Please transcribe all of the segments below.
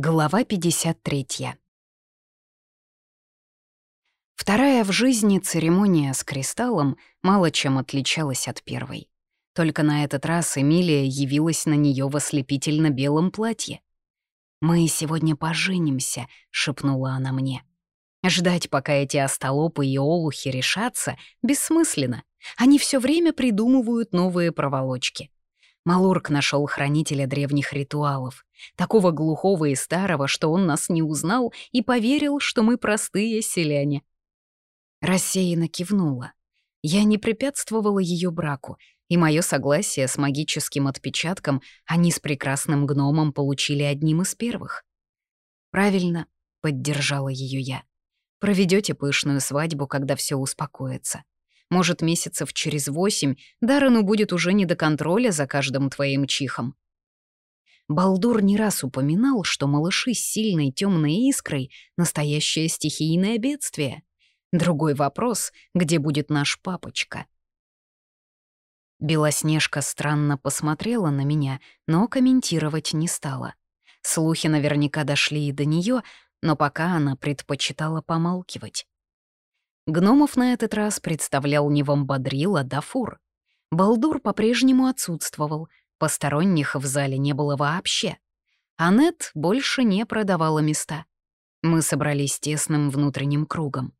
Глава 53. Вторая в жизни церемония с кристаллом мало чем отличалась от первой. Только на этот раз Эмилия явилась на нее в ослепительно-белом платье. «Мы сегодня поженимся», — шепнула она мне. Ждать, пока эти остолопы и олухи решатся, бессмысленно. Они все время придумывают новые проволочки. Малурк нашел хранителя древних ритуалов, такого глухого и старого, что он нас не узнал и поверил, что мы простые селяне. Рассеянно кивнула. Я не препятствовала ее браку, и мое согласие с магическим отпечатком они с прекрасным гномом получили одним из первых. «Правильно», — поддержала ее я. Проведете пышную свадьбу, когда все успокоится. Может, месяцев через восемь Даррену будет уже не до контроля за каждым твоим чихом. Балдур не раз упоминал, что малыши с сильной темной искрой — настоящее стихийное бедствие. Другой вопрос — где будет наш папочка? Белоснежка странно посмотрела на меня, но комментировать не стала. Слухи наверняка дошли и до нее, но пока она предпочитала помалкивать. Гномов на этот раз представлял не Вамбадрил, а Дафур. Балдур по-прежнему отсутствовал, посторонних в зале не было вообще. Анет больше не продавала места. Мы собрались тесным внутренним кругом.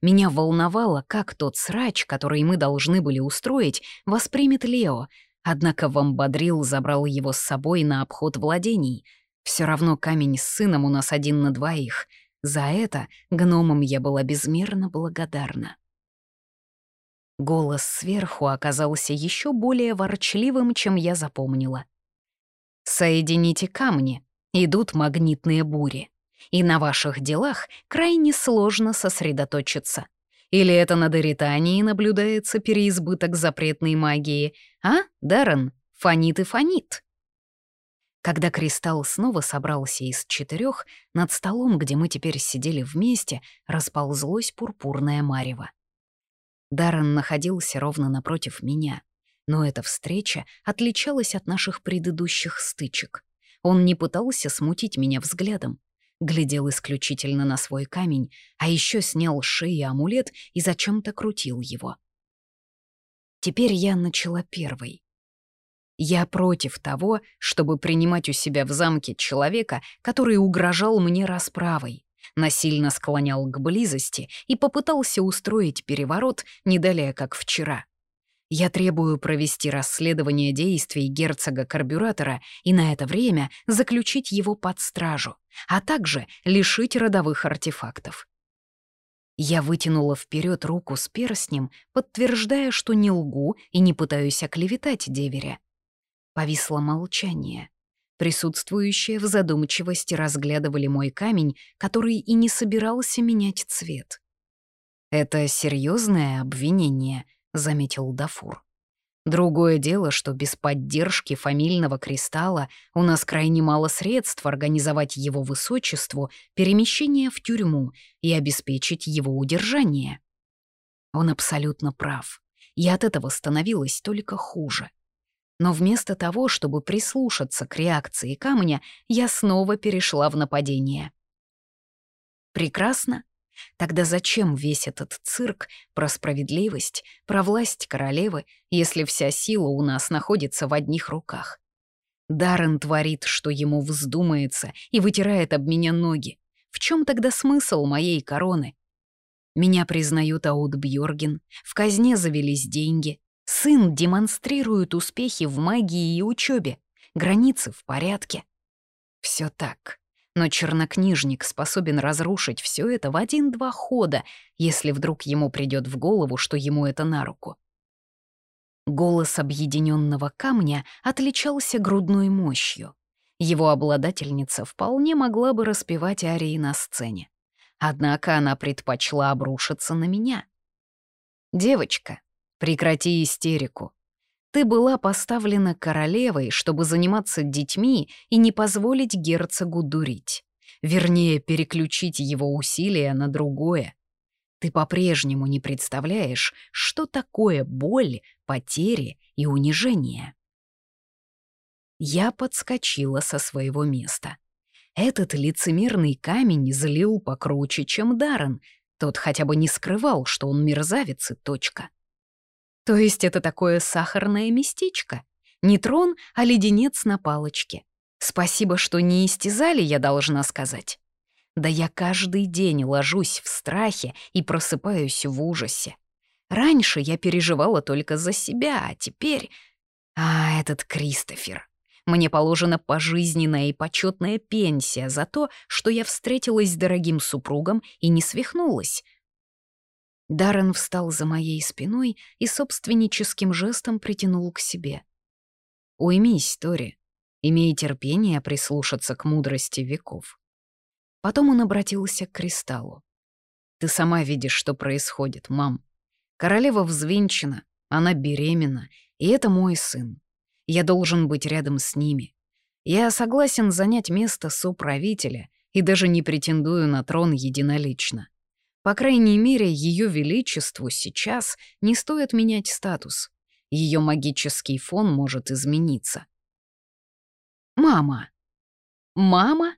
Меня волновало, как тот срач, который мы должны были устроить, воспримет Лео, однако Вамбадрил забрал его с собой на обход владений. Все равно камень с сыном у нас один на двоих — за это гномам я была безмерно благодарна. Голос сверху оказался еще более ворчливым, чем я запомнила. «Соедините камни, идут магнитные бури, и на ваших делах крайне сложно сосредоточиться. Или это на Доритании наблюдается переизбыток запретной магии, а, Даррен, фонит и фонит?» Когда кристалл снова собрался из четырех, над столом, где мы теперь сидели вместе, расползлось пурпурное марево. Даррен находился ровно напротив меня, но эта встреча отличалась от наших предыдущих стычек. Он не пытался смутить меня взглядом, глядел исключительно на свой камень, а еще снял с шеи амулет и зачем-то крутил его. Теперь я начала первой. Я против того, чтобы принимать у себя в замке человека, который угрожал мне расправой, насильно склонял к близости и попытался устроить переворот не далее, как вчера. Я требую провести расследование действий герцога-карбюратора и на это время заключить его под стражу, а также лишить родовых артефактов. Я вытянула вперед руку с перстнем, подтверждая, что не лгу и не пытаюсь оклеветать деверя. Повисло молчание. Присутствующие в задумчивости разглядывали мой камень, который и не собирался менять цвет. «Это серьезное обвинение», — заметил Дафур. «Другое дело, что без поддержки фамильного кристалла у нас крайне мало средств организовать его высочеству перемещение в тюрьму и обеспечить его удержание». Он абсолютно прав. И от этого становилось только хуже. Но вместо того, чтобы прислушаться к реакции камня, я снова перешла в нападение. Прекрасно. Тогда зачем весь этот цирк про справедливость, про власть королевы, если вся сила у нас находится в одних руках? Даррен творит, что ему вздумается, и вытирает об меня ноги. В чем тогда смысл моей короны? Меня признают Аутбьорген, в казне завелись деньги, Сын демонстрирует успехи в магии и учебе, границы в порядке. Все так. Но чернокнижник способен разрушить все это в один-два хода, если вдруг ему придет в голову, что ему это на руку. Голос объединенного камня отличался грудной мощью. Его обладательница вполне могла бы распевать арии на сцене. Однако она предпочла обрушиться на меня. «Девочка, Прекрати истерику. Ты была поставлена королевой, чтобы заниматься детьми и не позволить герцогу дурить. Вернее, переключить его усилия на другое. Ты по-прежнему не представляешь, что такое боль, потери и унижение. Я подскочила со своего места. Этот лицемерный камень злил покруче, чем Даррен. Тот хотя бы не скрывал, что он мерзавец и точка. То есть это такое сахарное местечко? Не трон, а леденец на палочке. Спасибо, что не истязали, я должна сказать. Да я каждый день ложусь в страхе и просыпаюсь в ужасе. Раньше я переживала только за себя, а теперь... А, этот Кристофер. Мне положена пожизненная и почетная пенсия за то, что я встретилась с дорогим супругом и не свихнулась. Даррен встал за моей спиной и собственническим жестом притянул к себе. «Уймись, Тори. Имей терпение прислушаться к мудрости веков». Потом он обратился к Кристаллу. «Ты сама видишь, что происходит, мам. Королева взвинчена, она беременна, и это мой сын. Я должен быть рядом с ними. Я согласен занять место соправителя и даже не претендую на трон единолично. По крайней мере, Ее Величеству сейчас не стоит менять статус. Ее магический фон может измениться. Мама. Мама?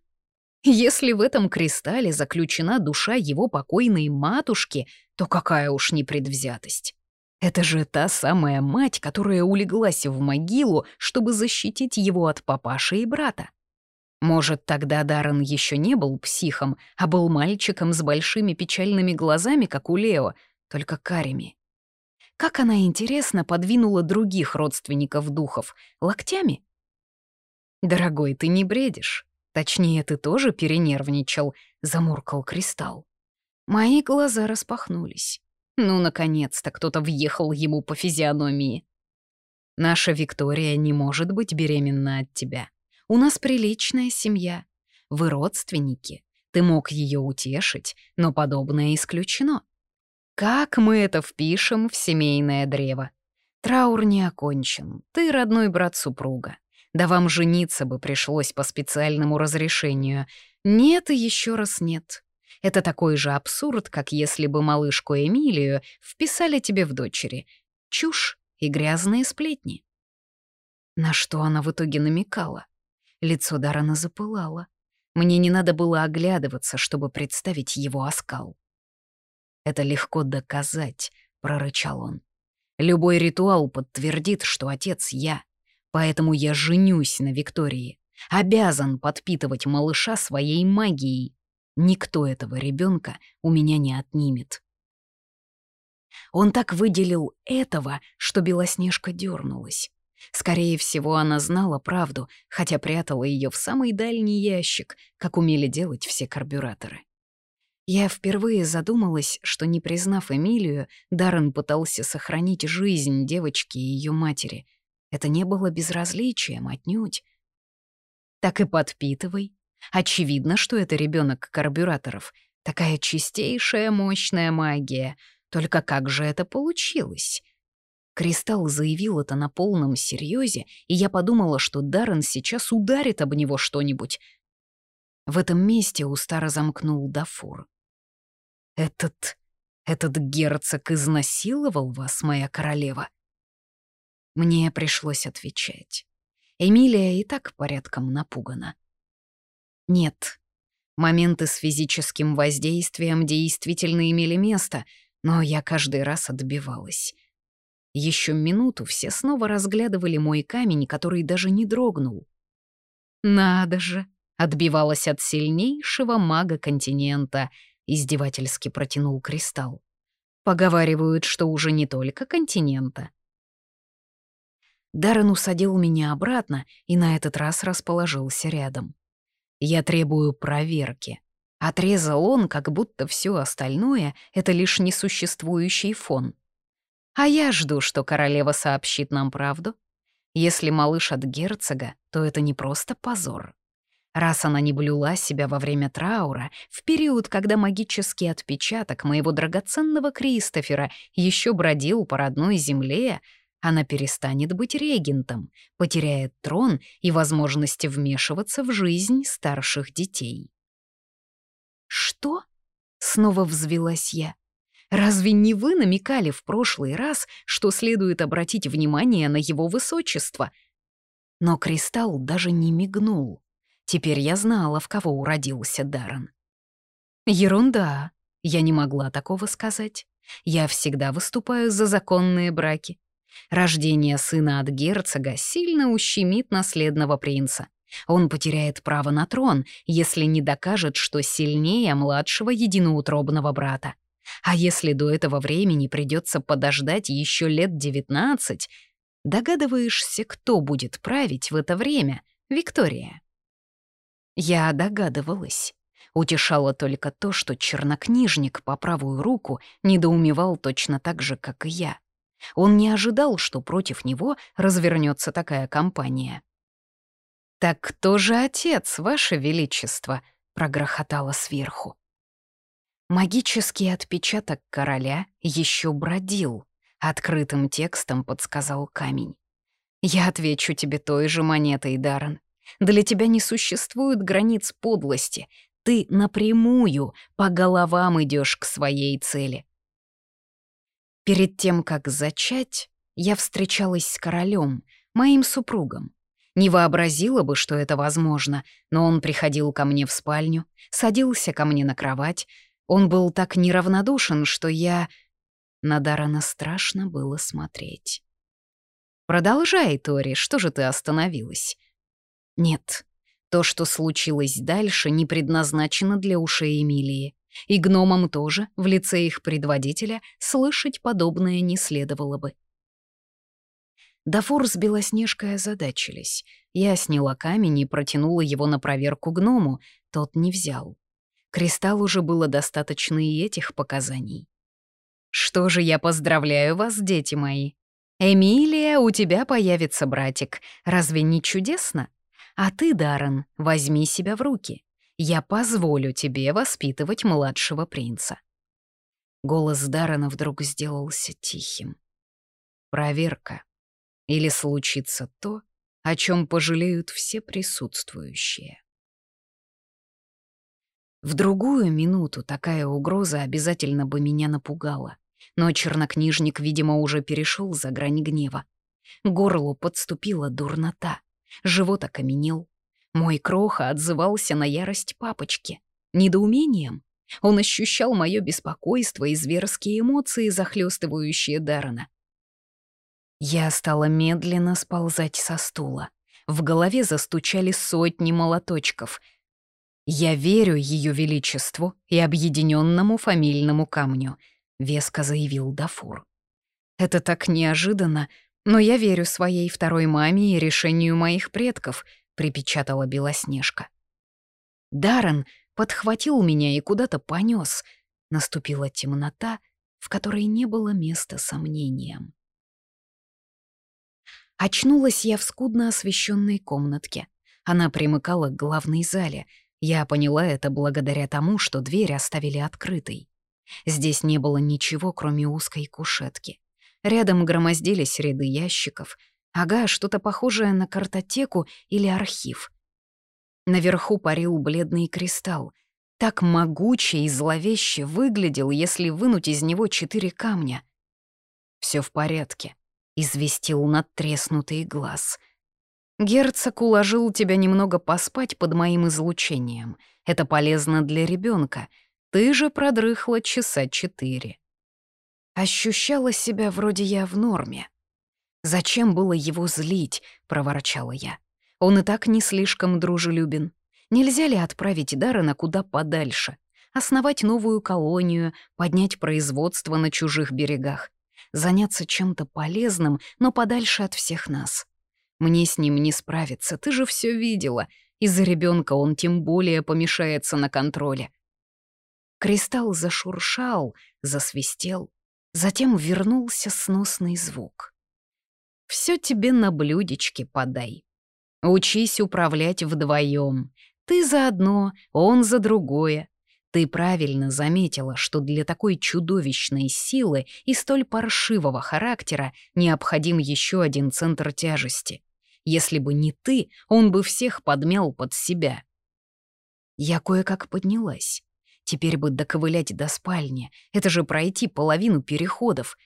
Если в этом кристалле заключена душа его покойной матушки, то какая уж непредвзятость. Это же та самая мать, которая улеглась в могилу, чтобы защитить его от папаши и брата. Может, тогда Даррен еще не был психом, а был мальчиком с большими печальными глазами, как у Лео, только карими. Как она, интересно, подвинула других родственников духов? Локтями? «Дорогой, ты не бредишь. Точнее, ты тоже перенервничал», — замуркал Кристалл. Мои глаза распахнулись. Ну, наконец-то кто-то въехал ему по физиономии. «Наша Виктория не может быть беременна от тебя. У нас приличная семья. Вы родственники. Ты мог ее утешить, но подобное исключено. Как мы это впишем в семейное древо? Траур не окончен. Ты родной брат супруга. Да вам жениться бы пришлось по специальному разрешению. Нет и еще раз нет. Это такой же абсурд, как если бы малышку Эмилию вписали тебе в дочери. Чушь и грязные сплетни. На что она в итоге намекала? Лицо Дарана запылало. Мне не надо было оглядываться, чтобы представить его оскал. «Это легко доказать», — прорычал он. «Любой ритуал подтвердит, что отец я, поэтому я женюсь на Виктории. Обязан подпитывать малыша своей магией. Никто этого ребенка у меня не отнимет. Он так выделил этого, что Белоснежка дернулась. Скорее всего, она знала правду, хотя прятала ее в самый дальний ящик, как умели делать все карбюраторы. Я впервые задумалась, что, не признав Эмилию, Даррен пытался сохранить жизнь девочки и ее матери. Это не было безразличием отнюдь. «Так и подпитывай», Очевидно, что это ребенок карбюраторов. Такая чистейшая мощная магия. Только как же это получилось? Кристалл заявил это на полном серьезе, и я подумала, что Даррен сейчас ударит об него что-нибудь. В этом месте уста разомкнул Дафур. «Этот... этот герцог изнасиловал вас, моя королева?» Мне пришлось отвечать. Эмилия и так порядком напугана. Нет. Моменты с физическим воздействием действительно имели место, но я каждый раз отбивалась. Еще минуту все снова разглядывали мой камень, который даже не дрогнул. «Надо же!» — отбивалась от сильнейшего мага континента, издевательски протянул кристалл. Поговаривают, что уже не только континента. Даррен усадил меня обратно и на этот раз расположился рядом. Я требую проверки. Отрезал он, как будто все остальное — это лишь несуществующий фон. А я жду, что королева сообщит нам правду. Если малыш от герцога, то это не просто позор. Раз она не блюла себя во время траура, в период, когда магический отпечаток моего драгоценного Кристофера еще бродил по родной земле, она перестанет быть регентом, потеряет трон и возможности вмешиваться в жизнь старших детей. «Что?» — снова взвелась я. «Разве не вы намекали в прошлый раз, что следует обратить внимание на его высочество?» Но Кристалл даже не мигнул. Теперь я знала, в кого уродился Даррен. Ерунда. Я не могла такого сказать. Я всегда выступаю за законные браки. Рождение сына от герцога сильно ущемит наследного принца. Он потеряет право на трон, если не докажет, что сильнее младшего единоутробного брата. А если до этого времени придется подождать еще лет девятнадцать, догадываешься, кто будет править в это время, Виктория? Я догадывалась. Утешало только то, что чернокнижник по правую руку недоумевал точно так же, как и я. Он не ожидал, что против него развернется такая кампания. «Так кто же отец, ваше величество?» — прогрохотало сверху. Магический отпечаток короля еще бродил, открытым текстом подсказал камень. «Я отвечу тебе той же монетой, Даррен. Для тебя не существует границ подлости. Ты напрямую по головам идешь к своей цели. Перед тем, как зачать, я встречалась с королем, моим супругом. Не вообразила бы, что это возможно, но он приходил ко мне в спальню, садился ко мне на кровать. Он был так неравнодушен, что я... На Дарана страшно было смотреть. «Продолжай, Тори, что же ты остановилась?» «Нет, то, что случилось дальше, не предназначено для ушей Эмилии. И гномам тоже, в лице их предводителя, слышать подобное не следовало бы. Дафур с Белоснежкой озадачились. Я сняла камень и протянула его на проверку гному, тот не взял. Кристалл уже было достаточно и этих показаний. «Что же я поздравляю вас, дети мои? Эмилия, у тебя появится братик. Разве не чудесно? А ты, Даррен, возьми себя в руки я позволю тебе воспитывать младшего принца». Голос Даррена вдруг сделался тихим. «Проверка. Или случится то, о чем пожалеют все присутствующие». В другую минуту такая угроза обязательно бы меня напугала, но чернокнижник, видимо, уже перешел за грань гнева. Горлу подступила дурнота, живот окаменел, мой кроха отзывался на ярость папочки. Недоумением. Он ощущал мое беспокойство и зверские эмоции, захлестывающие Даррена. Я стала медленно сползать со стула. В голове застучали сотни молоточков. «Я верю Ее Величеству и объединенному фамильному камню», — веско заявил Дафур. «Это так неожиданно, но я верю своей второй маме и решению моих предков», — припечатала Белоснежка. Даррен подхватил меня и куда-то понес. Наступила темнота, в которой не было места сомнениям. Очнулась я в скудно освещенной комнатке. Она примыкала к главной зале. Я поняла это благодаря тому, что дверь оставили открытой. Здесь не было ничего, кроме узкой кушетки. Рядом громоздились ряды ящиков — Ага, что-то похожее на картотеку или архив. Наверху парил бледный кристалл. Так могуче и зловеще выглядел, если вынуть из него четыре камня. Все в порядке», — известил надтреснутый глаз. «Герцог уложил тебя немного поспать под моим излучением. Это полезно для ребенка. Ты же продрыхла часа четыре». Ощущала себя вроде я в норме. «Зачем было его злить?» — проворчала я. «Он и так не слишком дружелюбен. Нельзя ли отправить Даррена куда подальше? Основать новую колонию, поднять производство на чужих берегах, заняться чем-то полезным, но подальше от всех нас. Мне с ним не справиться, ты же все видела. Из-за ребенка он тем более помешается на контроле». Кристалл зашуршал, засвистел, затем вернулся сносный звук все тебе на блюдечке подай. Учись управлять вдвоем. Ты за одно, он за другое. Ты правильно заметила, что для такой чудовищной силы и столь паршивого характера необходим еще один центр тяжести. Если бы не ты, он бы всех подмял под себя. Я кое-как поднялась. Теперь бы доковылять до спальни. Это же пройти половину переходов.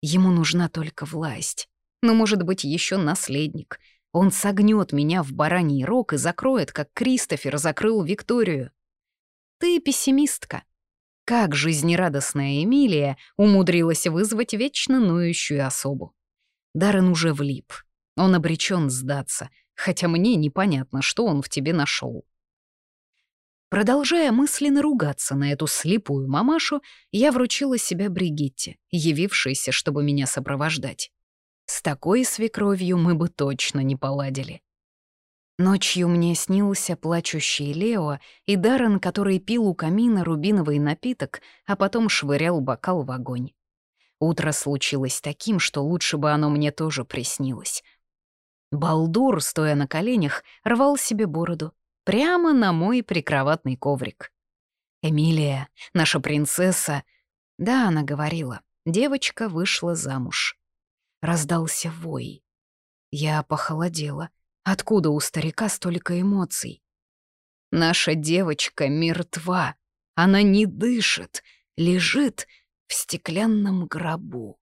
Ему нужна только власть ну, может быть, еще наследник. Он согнет меня в бараний рог и закроет, как Кристофер закрыл Викторию. Ты пессимистка. Как жизнерадостная Эмилия умудрилась вызвать вечно ноющую особу. Даррен уже влип. Он обречен сдаться, хотя мне непонятно, что он в тебе нашел. Продолжая мысленно ругаться на эту слепую мамашу, я вручила себя Бригитте, явившейся, чтобы меня сопровождать. С такой свекровью мы бы точно не поладили. Ночью мне снился плачущий Лео и Даррен, который пил у камина рубиновый напиток, а потом швырял бокал в огонь. Утро случилось таким, что лучше бы оно мне тоже приснилось. Балдур, стоя на коленях, рвал себе бороду, прямо на мой прикроватный коврик. «Эмилия, наша принцесса...» Да, она говорила, девочка вышла замуж. Раздался вой. Я похолодела. Откуда у старика столько эмоций? Наша девочка мертва. Она не дышит, лежит в стеклянном гробу.